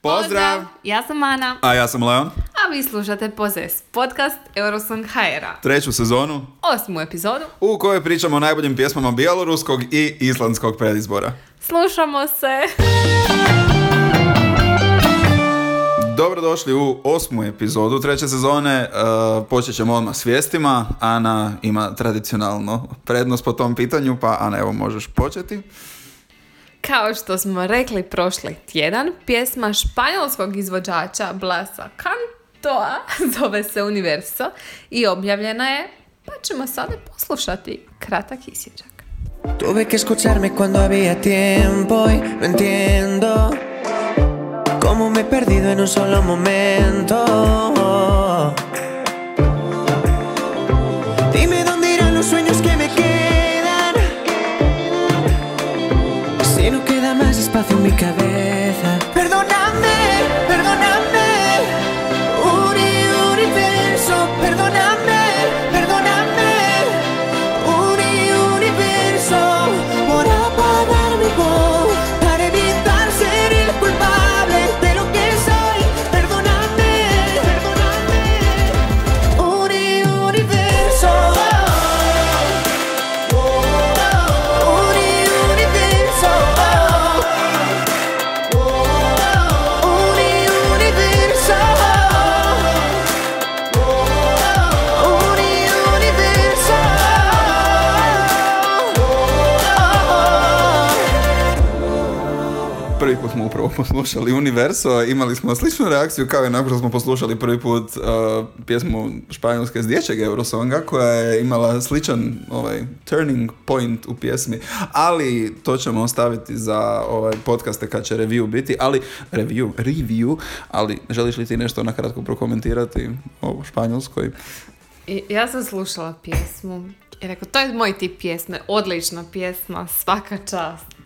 Pozdrav! Ja sam Ana, A ja sam Leon. a vi slušate Pozes, podcast Eurosong HR-a. Treću sezonu Osmu epizodu. u kojoj pričamo o najboljim pjesmama bjeloruskog i islandskog predizbora. Slušamo se! Dobrodošli u osmu epizodu treće sezone. Uh, počet ćemo odmah s vijestima. Ana ima tradicionalno prednost po tom pitanju, pa Ana evo možeš početi. Kao što smo rekli prošli tjedan, pjesma španjolskog izvođača Blasa Cantoa zove se Universo i objavljena je, pa ćemo sada poslušati kratak isječak. Tuve que escucharme cuando había tiempo y no entiendo cómo me he perdido en un solo momento. Rica poslušali Universo, imali smo sličnu reakciju kao i nakon što smo poslušali prvi put uh, pjesmu španjolske s dječjeg Eurosonga koja je imala sličan ovaj, turning point u pjesmi, ali to ćemo ostaviti za ovaj, podcaste kad će review biti, ali review, review, ali želiš li ti nešto nakratko prokomentirati o španjolskoj? Ja sam slušala pjesmu i rekao, to je moj tip pjesme, odlična pjesma, svaka čast.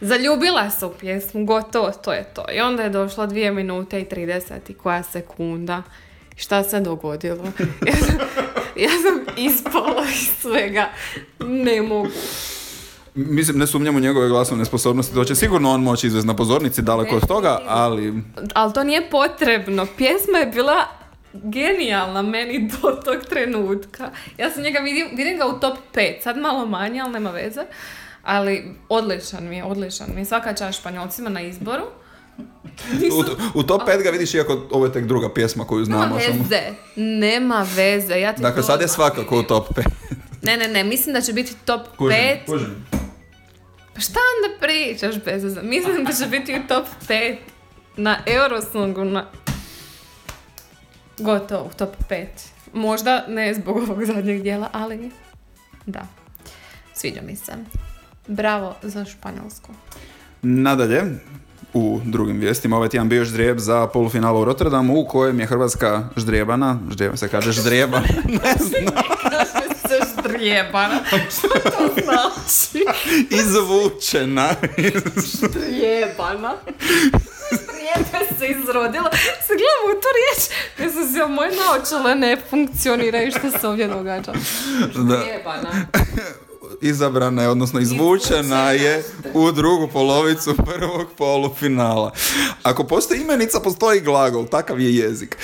Zaljubila se u pjesmu, gotovo, to je to. I onda je došlo dvije minute i 30 i koja sekunda. Šta se dogodilo? Ja sam, ja sam ispala iz svega. Ne mogu. Mislim, ne sumnjam u njegove glasovne sposobnosti, to će sigurno on moći izvesti na pozornici daleko od toga, ali Ali to nije potrebno. Pjesma je bila genijalna meni do tog trenutka. Ja sam njega vidim, vidim ga u top 5, sad malo manje, ali nema veze. Ali odličan mi je, odličan mi je. Svaka čast Španjolcima na izboru. u, u top 5 ga vidiš iako ovo je tek druga pjesma koju Nema znamo. samo- veze, nema veze. Ja ti Dakle, sad je svakako u top 5. Ne, ne, ne, mislim da će biti top 5. Pa šta onda pričaš bez veze? Mislim da će biti u top 5 na Eurosongu na... Gotovo, u top 5. Možda ne zbog ovog zadnjeg dijela, ali da. Sviđa mi se. Bravo za Španjolsku. Nadalje, u drugim vijestima, ovaj tjedan bio ždrijeb za polufinalu u Rotterdamu u kojem je Hrvatska ždrijebana, ždrijeba se kaže ždrijeba, ne znam, ždrijebana. Što to znači? izvučena. Ždrijebana. Ždrijebe se izrodilo. Se gledam u tu riječ. Mislim se, moje naočale ne funkcioniraju što se ovdje događa. Da, Ždrijebana. izabrana je, odnosno izvučena je u drugu polovicu prvog polufinala. Ako postoji imenica, postoji glagol, takav je jezik.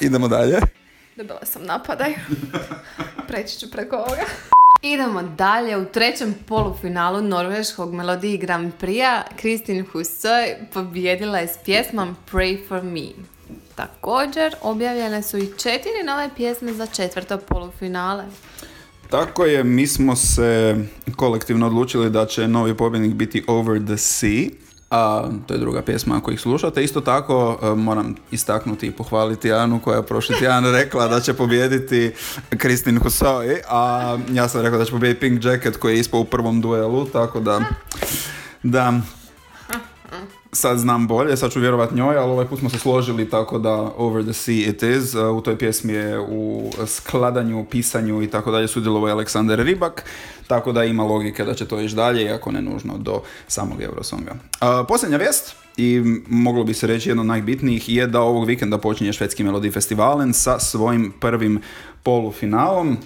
Idemo dalje. Dobila sam napadaj. Preći ću preko ovoga. Idemo dalje u trećem polufinalu norveškog Melodiji Grand Prix-a. Kristin Husoj pobjedila je s pjesmom Pray for me. Također objavljene su i četiri nove pjesme za četvrto polufinale. Tako je, mi smo se kolektivno odlučili da će novi pobjednik biti Over the Sea. A, to je druga pjesma ako ih slušate. Isto tako e, moram istaknuti i pohvaliti Anu koja je prošli tjedan rekla da će pobijediti Kristin Husoj, a ja sam rekao da će pobijediti Pink Jacket koji je ispao u prvom duelu, tako da da sad znam bolje, sad ću vjerovat njoj, ali ovaj put smo se složili tako da Over the Sea it is. Uh, U toj pjesmi je u skladanju, pisanju i tako dalje sudjelovao je Aleksander Ribak, tako da ima logike da će to ići dalje, iako ne nužno do samog Eurosonga. Uh, posljednja vijest, i moglo bi se reći jedno od najbitnijih, je da ovog vikenda počinje Švedski Melodi Festivalen sa svojim prvim polufinalom.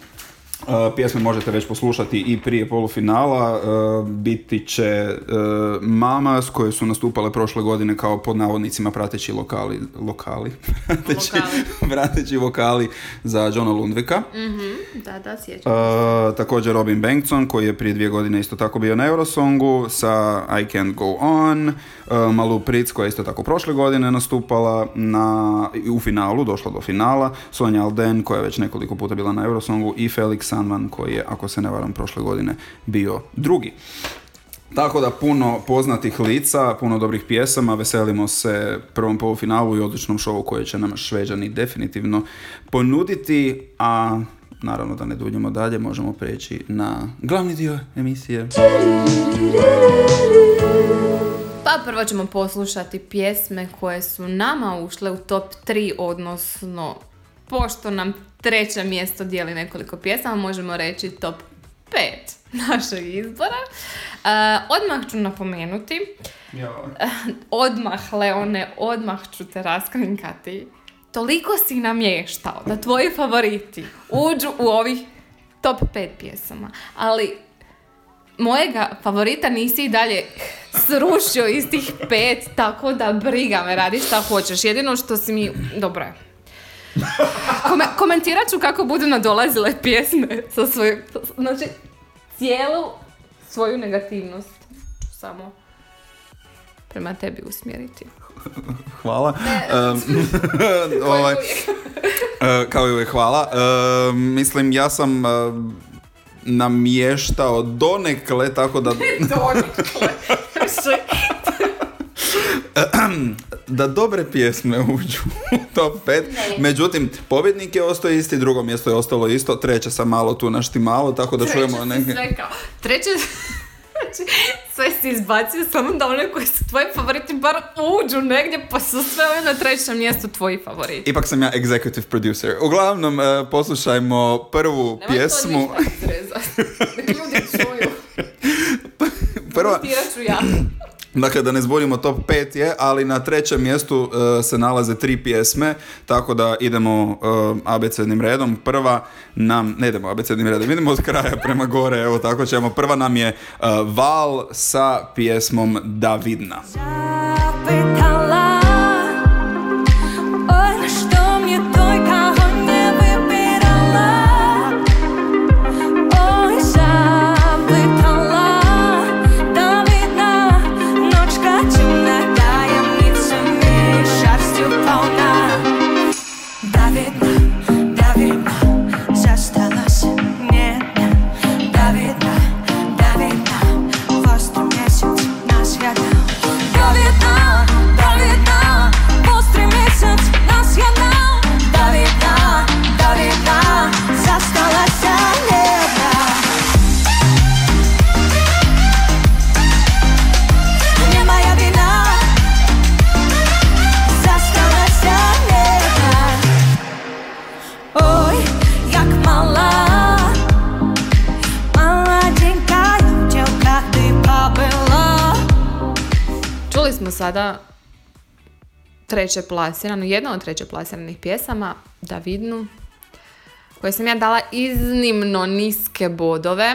Uh, pjesme možete već poslušati i prije polufinala. Uh, biti će uh, Mamas koje su nastupale prošle godine kao pod navodnicima prateći lokali, lokali, prateći, Lokali. prateći vokali za Johna Lundvika. Mhm, da, da, sjećam. Uh, također Robin Bengtson koji je prije dvije godine isto tako bio na Eurosongu sa I Can't Go On. Uh, Malu Pritz koja je isto tako prošle godine nastupala na, u finalu, došla do finala. Sonja Alden koja je već nekoliko puta bila na Eurosongu i Felix Sanman koji je, ako se ne varam, prošle godine bio drugi. Tako da puno poznatih lica, puno dobrih pjesama, veselimo se prvom polufinalu i odličnom šovu koje će nam Šveđani definitivno ponuditi, a naravno da ne duljimo dalje, možemo preći na glavni dio emisije. Pa prvo ćemo poslušati pjesme koje su nama ušle u top 3, odnosno pošto nam treće mjesto dijeli nekoliko pjesama, možemo reći top 5 našeg izbora. E, odmah ću napomenuti, odmah Leone, odmah ću te raskrinkati. Toliko si namještao da tvoji favoriti uđu u ovih top 5 pjesama, ali mojega favorita nisi i dalje srušio iz tih pet, tako da briga me, radi šta hoćeš. Jedino što si mi... Dobro je. Kome, komentirat ću kako budu nadolazile pjesme sa svojim... Znači, cijelu svoju negativnost ću samo prema tebi usmjeriti. Hvala. Um, ovaj, e, kao i uvijek hvala. E, mislim, ja sam e, namještao donekle, tako da... Donekle. Da dobre pjesme uđu u top 5. Međutim, pobjednik je ostao isti, drugo mjesto je ostalo isto, treće sam malo tu naštimalo, tako da čujemo Treće si neke... Treće, znači, sve si izbacio samo da one koji su tvoji favoriti bar uđu negdje, pa su sve ove na trećem mjestu tvoji favoriti. Ipak sam ja executive producer. Uglavnom, e, poslušajmo prvu Nemoj pjesmu. to ništa ljudi čuju. Prva, Komentirat ću ja. Dakle, da ne zborimo top 5 je, ali na trećem mjestu e, se nalaze tri pjesme, tako da idemo e, abecednim redom. Prva nam, ne idemo abecednim redom, idemo od kraja prema gore, evo tako ćemo. Prva nam je e, Val sa pjesmom Davidna. Sada treće plasirano, jedna od treće plasiranih pjesama, Davidnu, koje sam ja dala iznimno niske bodove,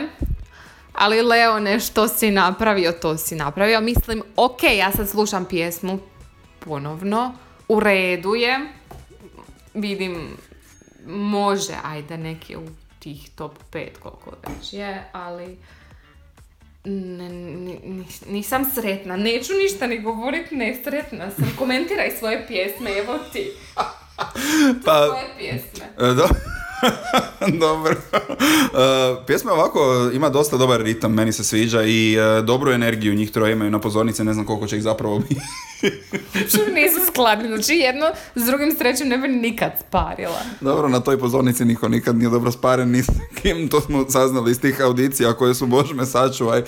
ali Leone, što si napravio, to si napravio. Mislim, ok, ja sad slušam pjesmu ponovno, u redu je, vidim, može, ajde, neki u tih top 5 koliko već je, ali ne, ni- ni- nisam sretna, neću ništa ni govorit, nesretna sam. Komentiraj svoje pjesme, evo ti. Pa, Svoje pjesme. e, do- Dobro. E, pjesma ovako ima dosta dobar ritam, meni se sviđa i e, dobru energiju njih troje imaju na pozornici, ne znam koliko će ih zapravo biti. Što nisu skladni, znači jedno s drugim s trećim ne bi nikad sparila. Dobro, na toj pozornici niko nikad nije dobro sparen ni s kim, to smo saznali iz tih audicija koje su, bože me sačuvaj.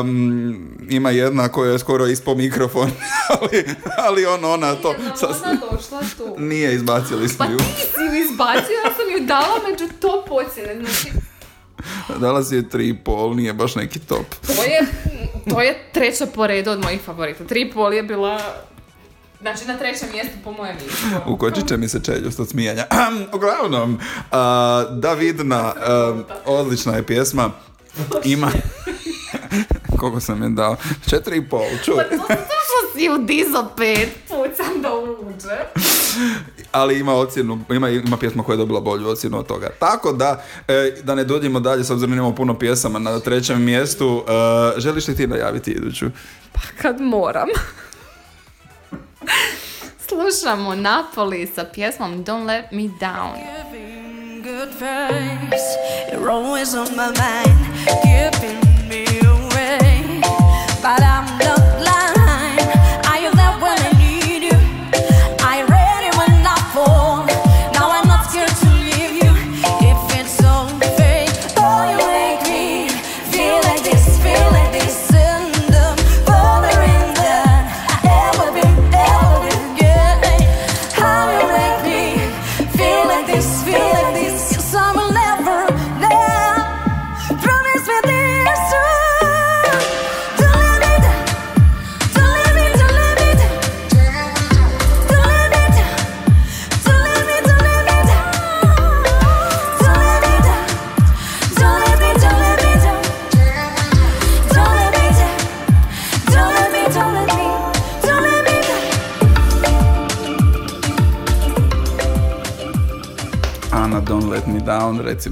Um, ima jedna koja je skoro ispao mikrofon, ali, ali ono, ona to... Sa- ona došla tu. nije, izbacili Pa smo ju. ti si ju izbacio, ja sam ju dala među top ocjene. Znači, Dala si je tri i pol, nije baš neki top. to je, to je treća po redu od mojih favorita. Tri pol je bila Znači na trećem mjestu po mojem izboru. Ukočit će mi se čeljust od smijanja. Uglavnom, a, Davidna, a, odlična je pjesma. Ima... Koliko sam je dao? Četiri i pol, čuj. Zašto si u dizo pet? Pucam da uđe. Ali ima ocjenu, ima, ima pjesma koja je dobila bolju ocjenu od toga. Tako da, e, da ne duljimo dalje, s obzirom da imamo puno pjesama na trećem mjestu, e, želiš li ti najaviti iduću? Pa kad moram. Slušamo Napoli sa pjesmom Don't Let Me Down. Giving good vibes, you're always on my mind, keeping. But I'm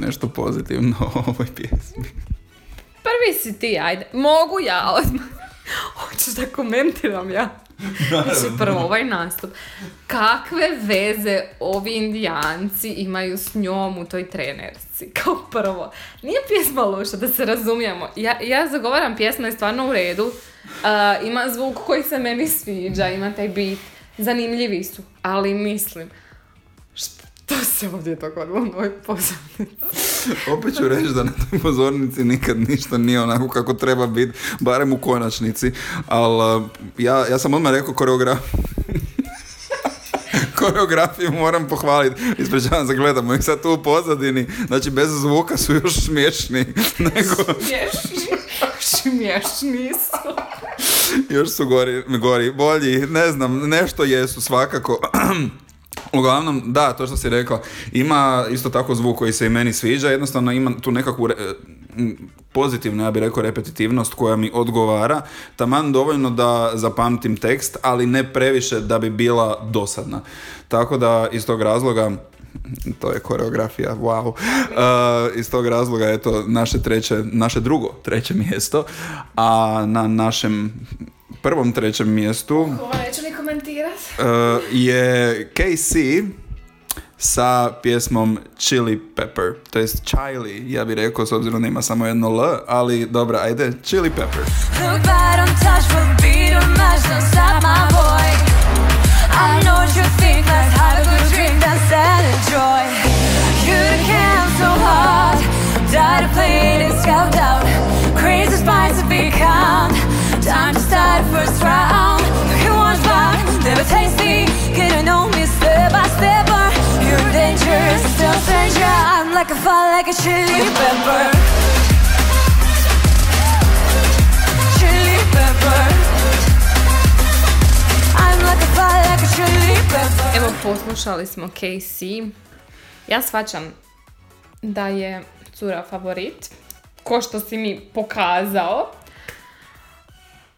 nešto pozitivno o ovoj pjesmi. Prvi si ti, ajde. Mogu ja odmah. Hoćeš da komentiram ja? Znači, prvo ovaj nastup. Kakve veze ovi indijanci imaju s njom u toj trenerci? Kao prvo. Nije pjesma loša, da se razumijemo. Ja, ja zagovaram pjesma je stvarno u redu. A, ima zvuk koji se meni sviđa, ima taj beat. Zanimljivi su, ali mislim... Što se ovdje dogodilo u mojoj pozornici? Opet ću reći da na toj pozornici nikad ništa nije onako kako treba biti, barem u konačnici, ali ja, ja sam odmah rekao koreograf... koreografiju moram pohvaliti. Ispričavam se, gledamo ih sad tu u pozadini. Znači, bez zvuka su još smiješni. Nego, Smiješni. Smiješni su. još su gori, gori, bolji, ne znam, nešto jesu svakako. Uglavnom, da, to što si rekao, ima isto tako zvuk koji se i meni sviđa, jednostavno ima tu nekakvu re- m, pozitivnu, ja bih rekao, repetitivnost koja mi odgovara, taman dovoljno da zapamtim tekst, ali ne previše da bi bila dosadna. Tako da, iz tog razloga, to je koreografija, wow. Uh, iz tog razloga je to naše treće, naše drugo treće mjesto, a na našem prvom trećem mjestu Ovo neću ni komentirat. uh, je KC sa pjesmom Chili Pepper, to jest Chili, ja bih rekao s obzirom da ima samo jedno L, ali dobra, ajde, Chili Pepper. Look right like a chili pepper. chili pepper. I'm like a fire, like a chili pepper. Evo, poslušali smo KC. Ja shvaćam da je cura favorit, ko što si mi pokazao.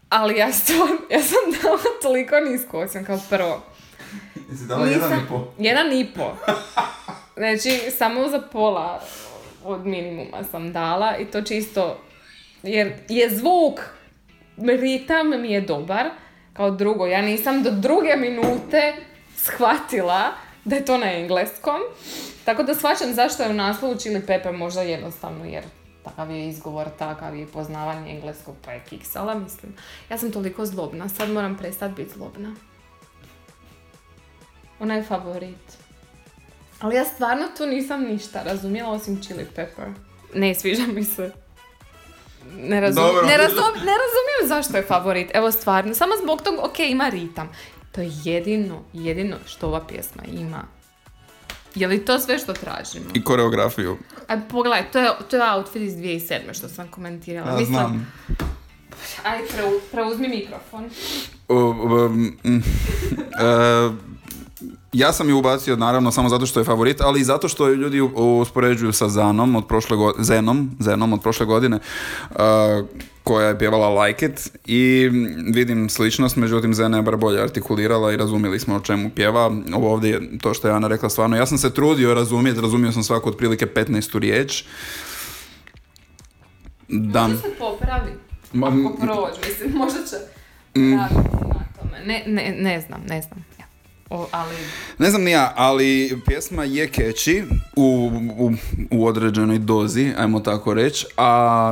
Ali ja, stvarno, ja sam dala toliko nisko ocjen kao prvo. Jesi Nisam- Jedan i po. Znači, samo za pola od minimuma sam dala i to čisto jer je zvuk, ritam mi je dobar. Kao drugo, ja nisam do druge minute shvatila da je to na engleskom. Tako da shvaćam zašto je u naslovu Chili Pepper možda jednostavno jer takav je izgovor, takav je poznavanje engleskog pa je kiksala, mislim. Ja sam toliko zlobna, sad moram prestati biti zlobna. Ona je favorit. Ali ja stvarno tu nisam ništa razumjela osim chili pepper. Ne sviđa mi se. Ne, razum, Dobro. ne, razum, ne razumijem zašto je favorit. Evo stvarno, samo zbog tog, ok, ima ritam. To je jedino, jedino što ova pjesma ima. Je li to sve što tražimo? I koreografiju. A pogledaj, to je, to je outfit iz 2007. što sam komentirala. Ja Mislim, znam. Aj, preu- preuzmi mikrofon. O, um, mm. Ja sam ju ubacio naravno samo zato što je favorit, ali i zato što ju ljudi uspoređuju sa Zanom od prošle go- Zenom, Zenom od prošle godine, e, koja je pjevala Like It i vidim sličnost, međutim Zena je bar bolje artikulirala i razumjeli smo o čemu pjeva. Ovo ovdje je to što je Ana rekla stvarno. Ja sam se trudio razumjeti, razumio sam svaku otprilike 15 riječ. Da, Možda se popravi. Ma, Ako prođu, mislim, možda će Mm. raditi na tome. Ne, ne, ne znam, ne znam. O, ali Ne znam ni ja, ali pjesma je catchy u, u, u određenoj dozi, ajmo tako reći, a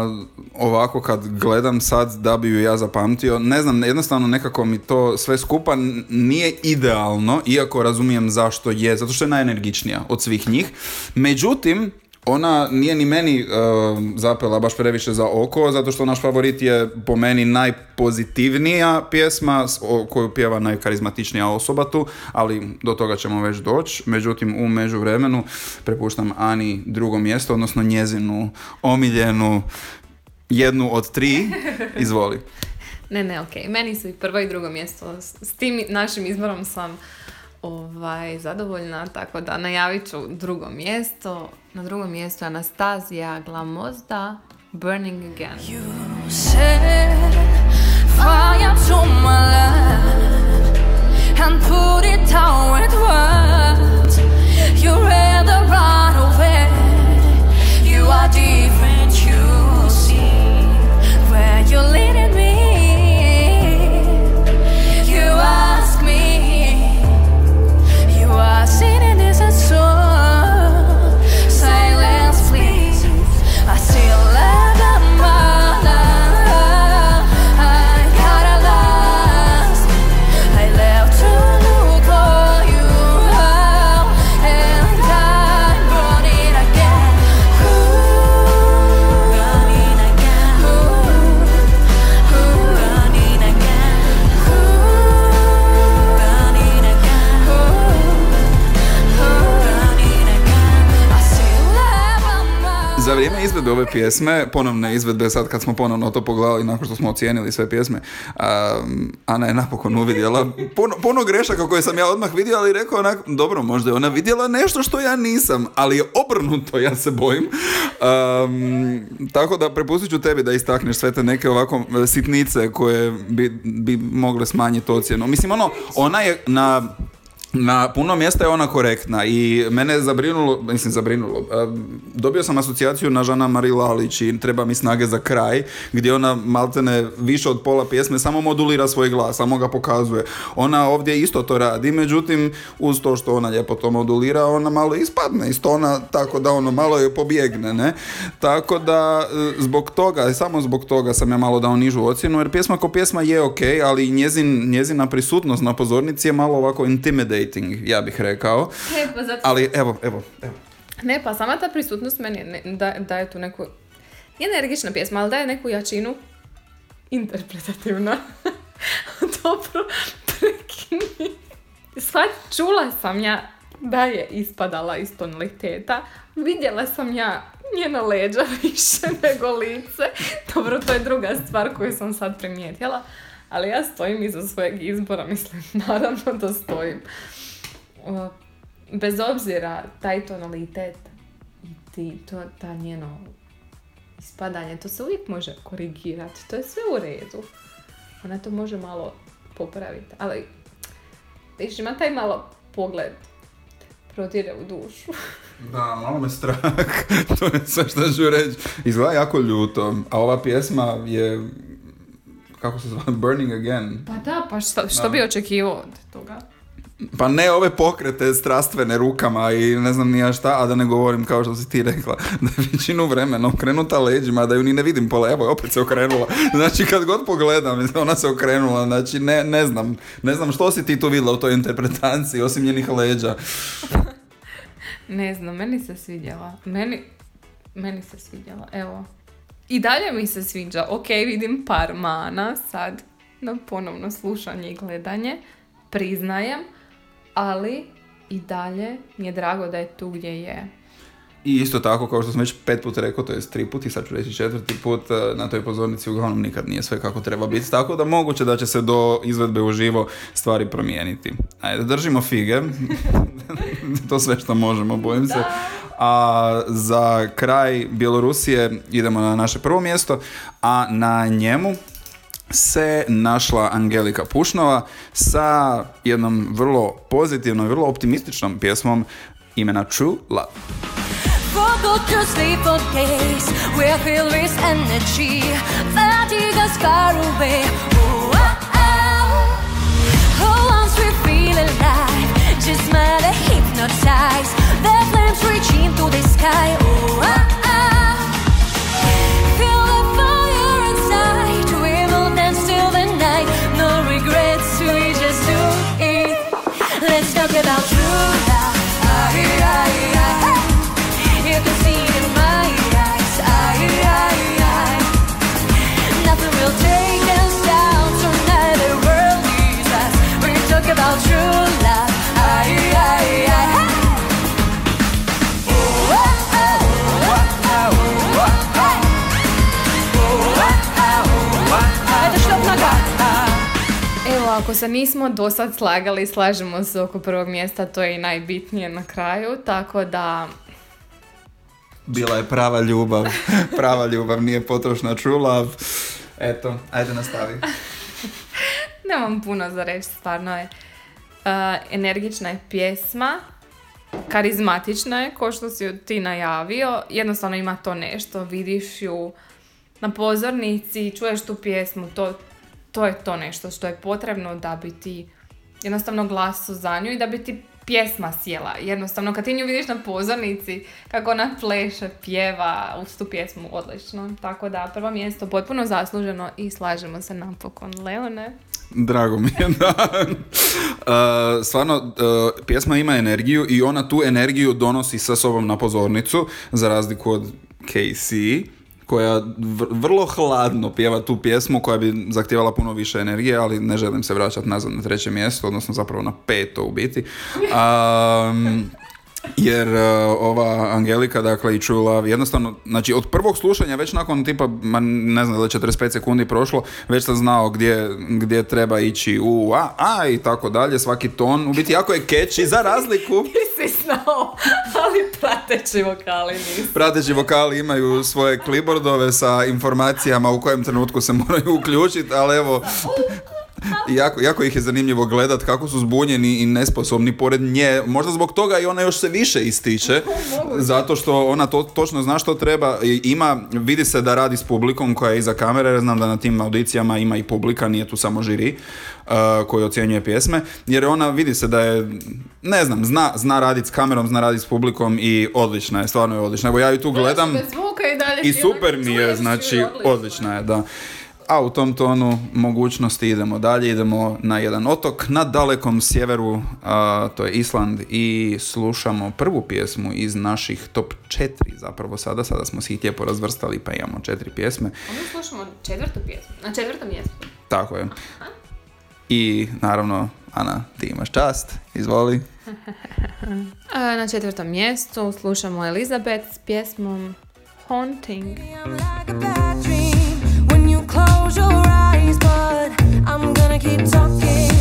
ovako kad gledam sad da bi ju ja zapamtio, ne znam, jednostavno nekako mi to sve skupa nije idealno, iako razumijem zašto je, zato što je najenergičnija od svih njih. Međutim, ona nije ni meni e, zapela baš previše za oko, zato što naš favorit je po meni najpozitivnija pjesma koju pjeva najkarizmatičnija osoba tu, ali do toga ćemo već doći. Međutim, u međuvremenu prepuštam Ani drugo mjesto, odnosno njezinu omiljenu jednu od tri. Izvoli. Ne, ne, okej. Meni su i prvo i drugo mjesto. S, s tim našim izborom sam ovaj, zadovoljna, tako da najavit ću drugo mjesto. Na drugom mjestu je Anastazija Glamozda, Burning Again. Set fire to my life and put it down with words. You rather run away. You are different, pjesme, ponovne izvedbe sad kad smo ponovno to pogledali nakon što smo ocijenili sve pjesme, um, Ana je napokon uvidjela puno, puno grešaka koje sam ja odmah vidio, ali rekao onak, dobro, možda je ona vidjela nešto što ja nisam, ali je obrnuto, ja se bojim. Um, tako da prepustit ću tebi da istakneš sve te neke ovako e, sitnice koje bi, bi mogle smanjiti ocjenu. Mislim, ono, ona je na na puno mjesta je ona korektna i mene je zabrinulo, mislim zabrinulo, e, dobio sam asocijaciju na Žana Marie Lalić i Treba mi snage za kraj, gdje ona maltene više od pola pjesme samo modulira svoj glas, samo ga pokazuje. Ona ovdje isto to radi, međutim uz to što ona lijepo to modulira, ona malo ispadne iz tona, tako da ono malo je pobjegne, ne? Tako da e, zbog toga, samo zbog toga sam ja malo dao nižu ocjenu, jer pjesma ko pjesma je ok, ali njezin, njezina prisutnost na pozornici je malo ovako intimidating, ja bih rekao. E, pa zato... Ali evo, evo, evo. Ne, pa sama ta prisutnost meni ne, da, daje tu neku... Nije energična pjesma, ali daje neku jačinu interpretativna. Dobro, prekini. Sad čula sam ja da je ispadala iz tonaliteta. Vidjela sam ja njena leđa više nego lice. Dobro, to je druga stvar koju sam sad primijetila. Ali ja stojim iza svojeg izbora, mislim, naravno da stojim. Bez obzira taj tonalitet i ti, to, ta njeno ispadanje, to se uvijek može korigirati, to je sve u redu. Ona to može malo popraviti, ali viš, ima taj malo pogled protire u dušu. Da, malo me strah, to je sve što ću reći. Izgleda jako ljuto, a ova pjesma je, kako se zove, Burning Again. Pa da, pa što, što Da. bi očekivao od toga? Pa ne ove pokrete strastvene rukama i ne znam ni ja šta, a da ne govorim kao što si ti rekla, da je većinu vremena okrenuta leđima, da ju ni ne vidim pola, evo opet se okrenula. Znači kad god pogledam, ona se okrenula, znači ne, ne znam, ne znam što si ti tu vidjela u toj interpretaciji, osim njenih leđa. Ne znam, meni se svidjela. Meni, meni se svidjela, evo. I dalje mi se sviđa. Ok, vidim par mana sad na ponovno slušanje i gledanje. Priznajem. Ali i dalje mi je drago da je tu gdje je. I isto tako, kao što sam već pet put rekao, to je tri put i sad ću reći četvrti put, e, na toj pozornici uglavnom nikad nije sve kako treba biti. Tako da moguće da će se do izvedbe uživo stvari promijeniti. Ajde, držimo fige. to sve što možemo, bojim se. A za kraj Bjelorusije idemo na naše prvo mjesto, a na njemu se našla Angelika Pušnova sa jednom vrlo pozitivnom, vrlo optimističnom pjesmom imena True Love. Forgot to sleep for days. Filled with energy. Fatigue us far away. Ooh, ah, ah. Oh, once we feel alive, just smile and hypnotize. The flames reach into the sky. Ooh, ah, se nismo do sad slagali, slažemo se oko prvog mjesta, to je i najbitnije na kraju, tako da Bila je prava ljubav. Prava ljubav, nije potrošna true love. Eto, ajde nastavi. nemam puno za reći, stvarno je. Uh, energična je pjesma, karizmatična je, ko što si ju ti najavio, jednostavno ima to nešto, vidiš ju na pozornici, čuješ tu pjesmu, to, to je to nešto što je potrebno da bi ti jednostavno glasu za nju i da bi ti pjesma sjela. Jednostavno, kad ti nju vidiš na pozornici, kako ona pleše, pjeva uz tu pjesmu, odlično. Tako da, prvo mjesto potpuno zasluženo i slažemo se napokon. Leone? Drago mi je, da. Uh, stvarno, uh, pjesma ima energiju i ona tu energiju donosi sa sobom na pozornicu, za razliku od KC, koja vr- vrlo hladno pjeva tu pjesmu koja bi zahtijevala puno više energije, ali ne želim se vraćati nazad na treće mjesto, odnosno zapravo na peto u biti. Um, jer uh, ova Angelika, dakle i Love, jednostavno, znači od prvog slušanja, već nakon tipa, ma ne znam da li 45 sekundi prošlo, već sam znao gdje, gdje treba ići u a, a i tako dalje, svaki ton, u biti jako je catchy, za razliku. Nisi znao, ali prateći vokali nisu. Prateći vokali imaju svoje klibordove sa informacijama u kojem trenutku se moraju uključiti, ali evo, jako, jako ih je zanimljivo gledat kako su zbunjeni i nesposobni pored nje. Možda zbog toga i ona još se više ističe. zato što ona to, točno zna što treba. I Ima, vidi se da radi s publikom koja je iza kamere. jer Znam da na tim audicijama ima i publika, nije tu samo žiri uh, koji ocjenjuje pjesme. Jer ona vidi se da je, ne znam, zna, zna raditi s kamerom, zna raditi s publikom i odlična je, stvarno je odlična. Evo ja ju tu gledam. I dalje I super mi je, znači, odlična je, da. A u tom tonu mogućnosti idemo dalje, idemo na jedan otok na dalekom sjeveru, a, to je Island i slušamo prvu pjesmu iz naših top četiri zapravo sada, sada smo si ih lijepo razvrstali pa imamo četiri pjesme, Onda slušamo četvrtu pjesmu, na četvrtom mjestu. tako je. I naravno, Ana, ti imaš čast, izvoli. A, na četvrtom mjestu slušamo Elizabeth s pjesmom Haunting. Close your eyes, but I'm gonna keep talking.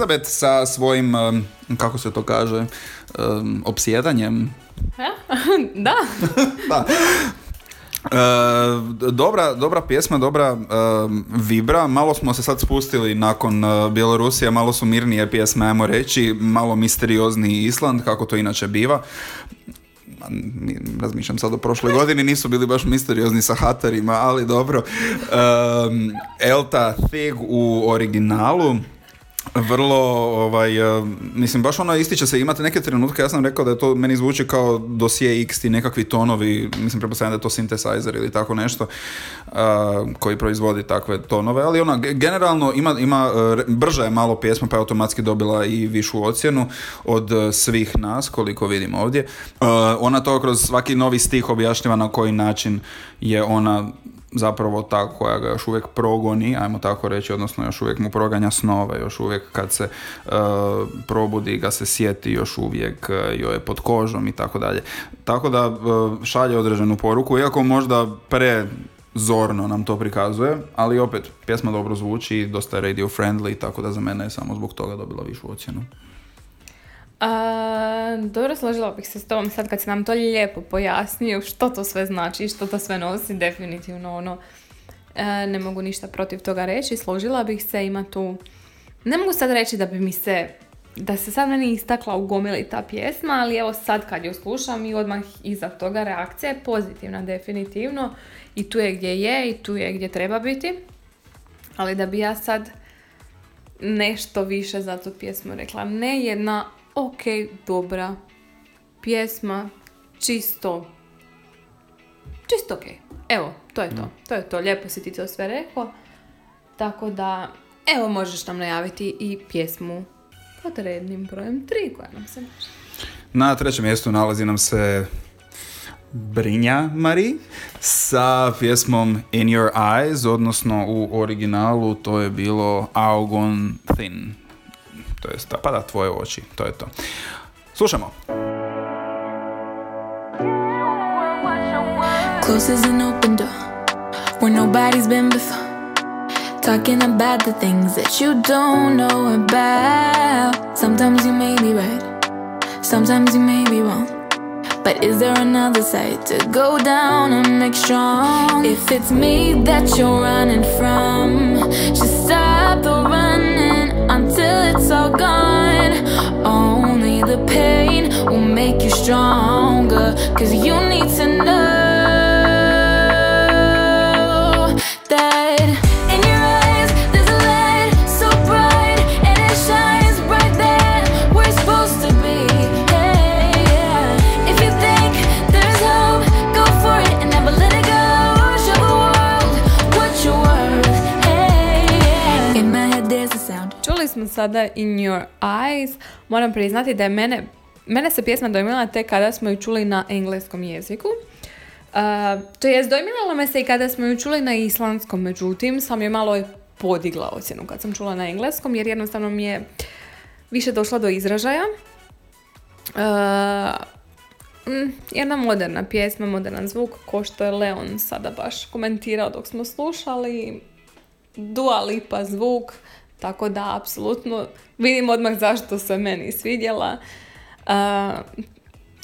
Elizabeth sa svojim, kako se to kaže, opsjedanjem. da, Da. E, dobra, dobra pjesma, dobra e, vibra. Malo smo se sad spustili nakon e, Bjelorusije, malo su mirnije pjesme, ajmo reći, malo misteriozniji Island, kako to inače biva. Razmišljam sad o prošloj godini, nisu bili baš misteriozni sa hatarima, ali dobro. Elta Thig u originalu, vrlo, ovaj, eh, mislim, baš ono ističe se, imate neke trenutke, ja sam rekao da je to, meni zvuči kao dosije X, ti nekakvi tonovi, mislim, pretpostavljam da je to synthesizer ili tako nešto, eh, koji proizvodi takve tonove, ali ona, ge- generalno ima, ima eh, brža je malo pjesma, pa je automatski dobila i višu ocjenu od svih nas, koliko vidim ovdje. Eh, ona to kroz svaki novi stih objašnjava na koji način je ona zapravo ta koja ga još uvijek progoni, ajmo tako reći, odnosno još uvijek mu proganja snove, još uvijek kad se e, probudi ga se sjeti još uvijek e, joj je pod kožom i tako dalje. Tako da e, šalje određenu poruku, iako možda pre zorno nam to prikazuje, ali opet pjesma dobro zvuči dosta radio friendly, tako da za mene je samo zbog toga dobila višu ocjenu. A, dobro, složila bih se s tobom sad kad si nam to lijepo pojasnio što to sve znači, što to sve nosi, definitivno ono, e, ne mogu ništa protiv toga reći, složila bih se, ima tu, ne mogu sad reći da bi mi se, da se sad meni istakla u gomili ta pjesma, ali evo sad kad ju slušam i odmah iza toga reakcija je pozitivna, definitivno, i tu je gdje je i tu je gdje treba biti, ali da bi ja sad nešto više za tu pjesmu rekla. Ne jedna, ok, dobra pjesma, čisto, čisto ok. Evo, to je to. To je to. Lijepo si ti to sve rekao. Tako da, evo možeš nam najaviti i pjesmu pod rednim brojem 3 koja nam se. Na trećem mjestu nalazi nam se Brinja Mari sa pjesmom In Your Eyes, odnosno u originalu to je bilo Augon Thin. To je pa da, tvoje oči, to je to. Slušamo. Close as an open door where nobody's been before. Talking about the things that you don't know about. Sometimes you may be right, sometimes you may be wrong. But is there another side to go down and make strong? If it's me that you're running from, just stop the running it's all gone. Only the pain will make you stronger. Cause you need to know sada In Your Eyes. Moram priznati da je mene, mene se pjesma dojmila tek kada smo ju čuli na engleskom jeziku. Uh, to jest, dojmilalo me se i kada smo ju čuli na islandskom, međutim, sam je malo podigla ocjenu kad sam čula na engleskom, jer jednostavno mi je više došla do izražaja. Uh, mm, jedna moderna pjesma, moderan zvuk, ko što je Leon sada baš komentirao dok smo slušali. Dua Lipa zvuk, tako da apsolutno vidim odmah zašto se meni svidjela. A,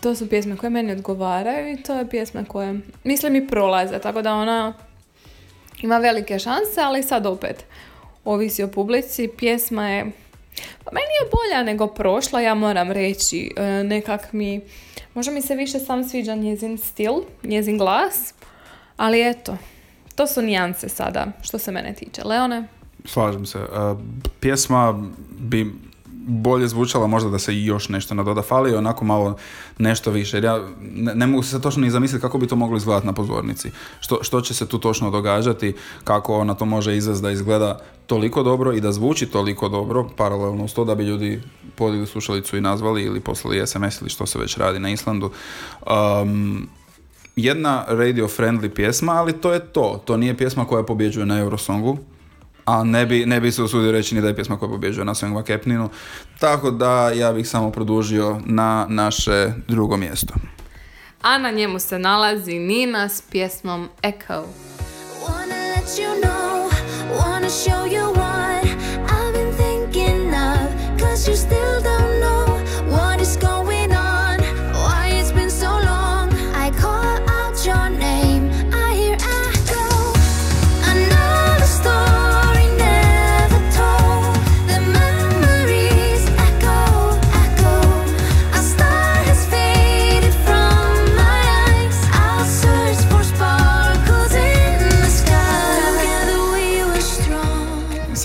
to su pjesme koje meni odgovaraju i to je pjesma koje mislim i prolaze, tako da ona ima velike šanse, ali sad opet ovisi o publici. Pjesma je, pa meni je bolja nego prošla, ja moram reći, E, nekak mi, možda mi se više sam sviđa njezin stil, njezin glas, ali eto, to su nijanse sada, što se mene tiče. Leone? Slažem se. E, pjesma bi bolje zvučala možda da se još nešto nadoda. Fali onako malo nešto više. Jer ja ne, ne mogu se točno ni zamisliti kako bi to moglo izgledati na pozornici. Što, što će se tu točno događati, kako ona to može izvesti da izgleda toliko dobro i da zvuči toliko dobro, paralelno uz to da bi ljudi podigli slušalicu i nazvali ili poslali SMS ili što se već radi na Islandu. Um, jedna radio friendly pjesma, ali to je to. To nije pjesma koja pobjeđuje na Eurosongu, a ne bi, ne bi se usudio reći ni da je pjesma koja pobjeđuje na Songva Kepninu. Tako da ja bih samo produžio na naše drugo mjesto. A na njemu se nalazi Nina s pjesmom Echo. Wanna let you know, wanna show you what I've been thinking of. Cause you still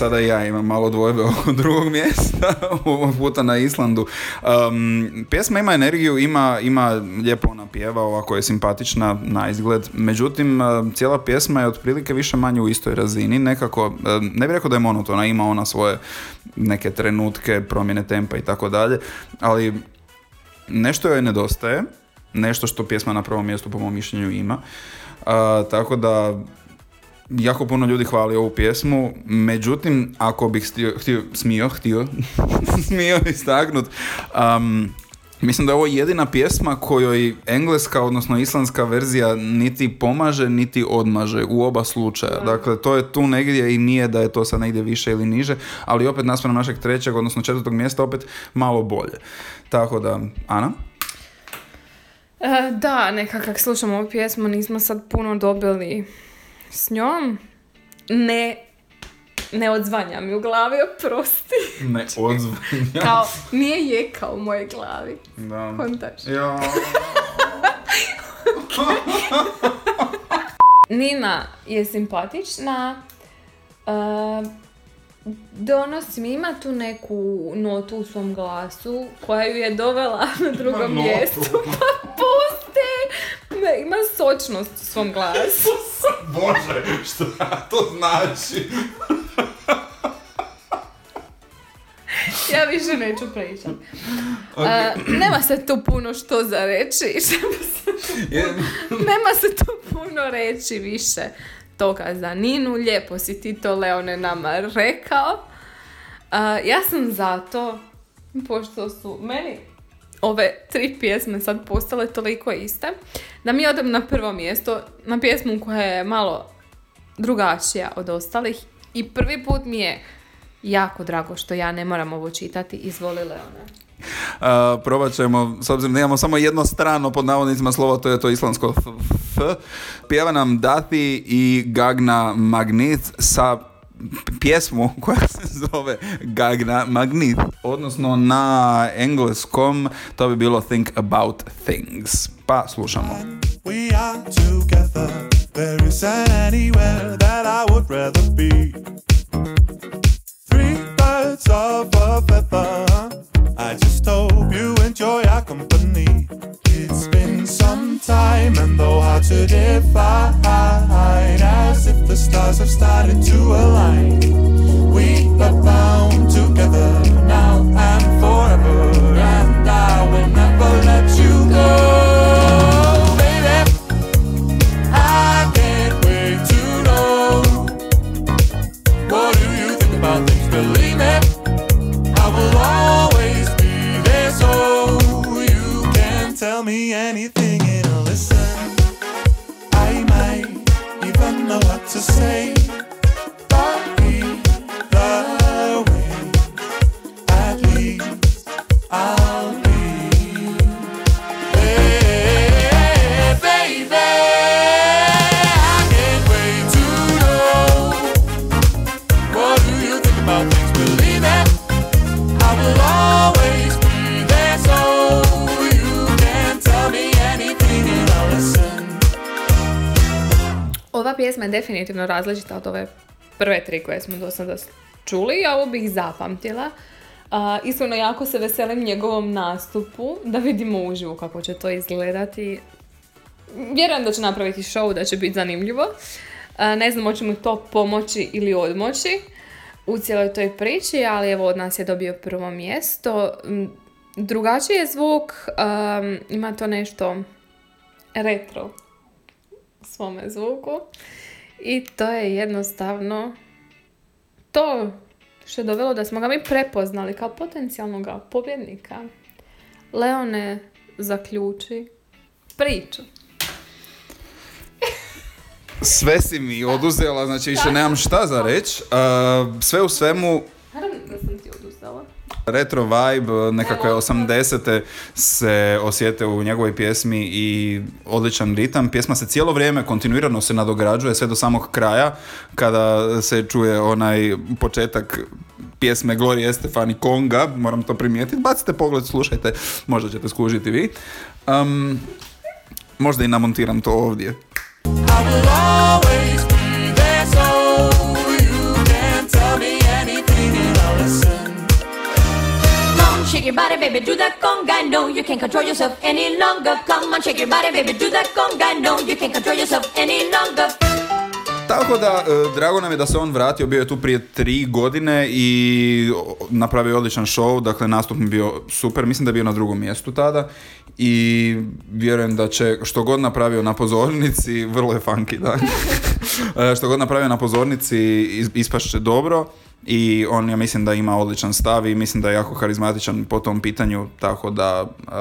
sada ja imam malo dvojbe oko drugog mjesta, ovog puta na Islandu. Um, pjesma ima energiju, ima, ima lijepo ona pjeva, ovako je simpatična na izgled. Međutim, uh, cijela pjesma je otprilike više manje u istoj razini. Nekako, uh, ne bih rekao da je monotona, ima ona svoje neke trenutke, promjene tempa i tako dalje, ali nešto joj nedostaje, nešto što pjesma na prvom mjestu po mom mišljenju ima. A, tako da jako puno ljudi hvali ovu pjesmu, međutim, ako bih htio, htio smio, htio, smio istaknut, um, mislim da je ovo jedina pjesma kojoj engleska, odnosno islandska verzija niti pomaže, niti odmaže u oba slučaja. Dakle, to je tu negdje i nije da je to sad negdje više ili niže, ali opet naspram našeg trećeg, odnosno četvrtog mjesta, opet malo bolje. Tako da, Ana? E, da, nekak kak slušam ovu pjesmu nismo sad puno dobili s njom. Ne, ne odzvanja mi u glavi, oprosti. Ne, odzvanja. Kao, nije jeka u mojoj glavi. Da. Kontaš. Ja. Nina je simpatična. Uh, donosi mi, ima tu neku notu u svom glasu koja ju je dovela na drugom mjestu. Pa Ne, ima sočnost u svom glasu. Bože, što to znači? Ja više neću pričat. Uh, nema se tu puno što za reći. nema se tu puno reći više toga za Ninu. Lijepo si ti to, Leone, nama rekao. Uh, ja sam zato, pošto su meni ove tri pjesme sad postale toliko iste, da mi odem na prvo mjesto, na pjesmu koja je malo drugačija od ostalih i prvi put mi je jako drago što ja ne moram ovo čitati. Izvoli Leone. Uh, probat ćemo, s obzirom da imamo samo jedno strano pod navodnicima slovo, to je to islandsko f, f. Pjeva nam Dathi i Gagna Magnith sa pjesmu koja se zove Gagna Magnith. Odnosno na engleskom to bi bilo Think About Things. Pa slušamo. We are together. There isn't anywhere that I would rather be. Three birds of a feather. I just hope you enjoy our company. It's some time, and though hard to define, as if the stars have started to align. We are bound together now and forever, and I will never let you go, pjesma je definitivno različita od ove prve tri koje smo do sada čuli, a ovo bih zapamtila. A, iskreno, jako se veselim njegovom nastupu, da vidimo uživo kako će to izgledati. Vjerujem da će napraviti show, da će biti zanimljivo. A, ne znam hoće mu to pomoći ili odmoći u cijeloj toj priči, ali evo od nas je dobio prvo mjesto. Drugačiji je zvuk, am, ima to nešto retro svome zvuku. I to je jednostavno to što je dovelo da smo ga mi prepoznali kao potencijalnog pobjednika. Leone zaključi priču. Sve si mi oduzela, znači više nemam šta za reći. sve u svemu, retro vibe, nekakve Evo. 80. se osjete u njegovoj pjesmi i odličan ritam. Pjesma se cijelo vrijeme kontinuirano se nadograđuje sve do samog kraja kada se čuje onaj početak pjesme Gloria Estefan i Konga, moram to primijetiti. Bacite pogled, slušajte, možda ćete skužiti vi. Um, možda i namontiram to ovdje. I will always shake your body, baby, do that conga. No, you can't control yourself any longer. Come on, shake your body, baby, do that conga. No, you can't control yourself any longer. Tako da, e, drago nam je da se on vratio, bio je tu prije tri godine i napravio odličan show, dakle nastup mi bio super, mislim da je bio na drugom mjestu tada i vjerujem da će što god napravio na pozornici, vrlo je funky, da. E, što god napravio na pozornici is- ispašće će dobro i on ja mislim da ima odličan stav i mislim da je jako karizmatičan po tom pitanju, tako da e,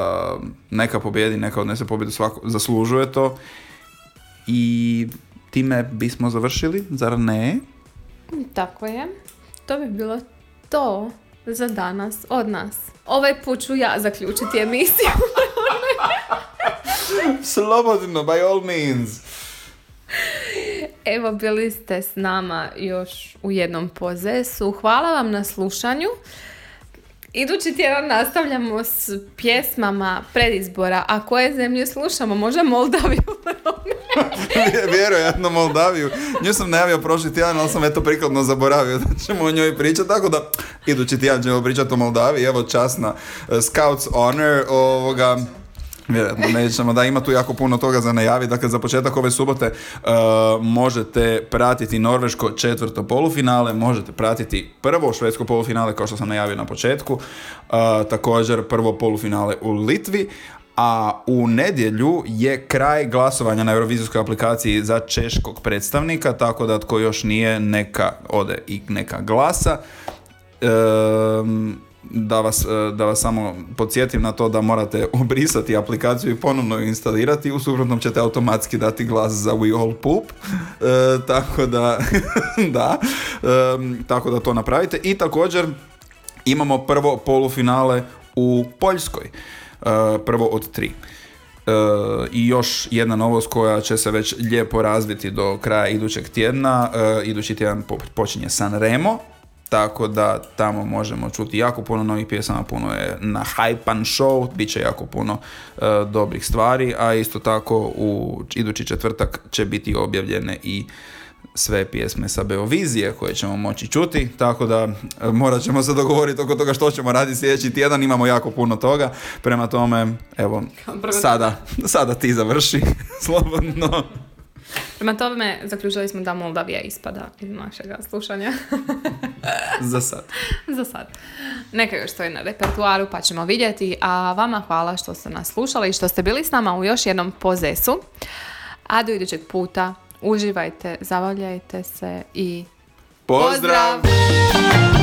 neka pobjedi, neka odnese pobjedu, svako zaslužuje to i time bismo završili, zar ne? Tako je. To bi bilo to za danas od nas. Ovaj put ću ja zaključiti emisiju. Slobodno, by all means. Evo, bili ste s nama još u jednom pozesu. Hvala vam na slušanju. Idući tjedan nastavljamo s pjesmama predizbora. A koje zemlje slušamo? Možda Moldaviju? Vjerojatno Moldaviju. Nju sam najavio prošli tjedan, ali sam eto prikladno zaboravio da ćemo o njoj pričati, tako da idući tjedan ćemo pričati o Moldaviji. Evo časna uh, Scouts Honor ovoga... Vjerojatno nećemo, da ima tu jako puno toga za najaviti. Dakle, za početak ove subote uh, možete pratiti Norveško četvrto polufinale, možete pratiti prvo švedsko polufinale, kao što sam najavio na početku, uh, također prvo polufinale u Litvi, a u nedjelju je kraj glasovanja na Eurovizijskoj aplikaciji za češkog predstavnika, tako da tko još nije, neka ode i neka glasa. Ehm, da vas, e, da vas samo podsjetim na to da morate obrisati aplikaciju i ponovno ju instalirati, u suprotnom ćete automatski dati glas za We All Poop, E, tako da, da, Ehm, tako da to napravite. I također imamo prvo polufinale u Poljskoj, E, prvo od tri. E, I još jedna novost koja će se već lijepo razviti do kraja idućeg tjedna. E, idući tjedan po- počinje San Remo, tako da tamo možemo čuti jako puno novih pjesama, puno je na hypan show, bit će jako puno e, dobrih stvari, a isto tako u idući četvrtak će biti objavljene i sve pjesme sa Beovizije koje ćemo moći čuti, tako da e, morat ćemo se dogovoriti oko toga što ćemo raditi sljedeći tjedan, imamo jako puno toga, prema tome, evo, sada, sada ti završi, slobodno. Prema tome, zaključili smo da Moldavija ispada iz našega slušanja. Za sad. Za sad. Neka još stoji na repertuaru pa ćemo vidjeti. A vama hvala što ste nas slušali i što ste bili s nama u još jednom pozesu. A do idućeg puta uživajte, zabavljajte se i Pozdrav! Pozdrav!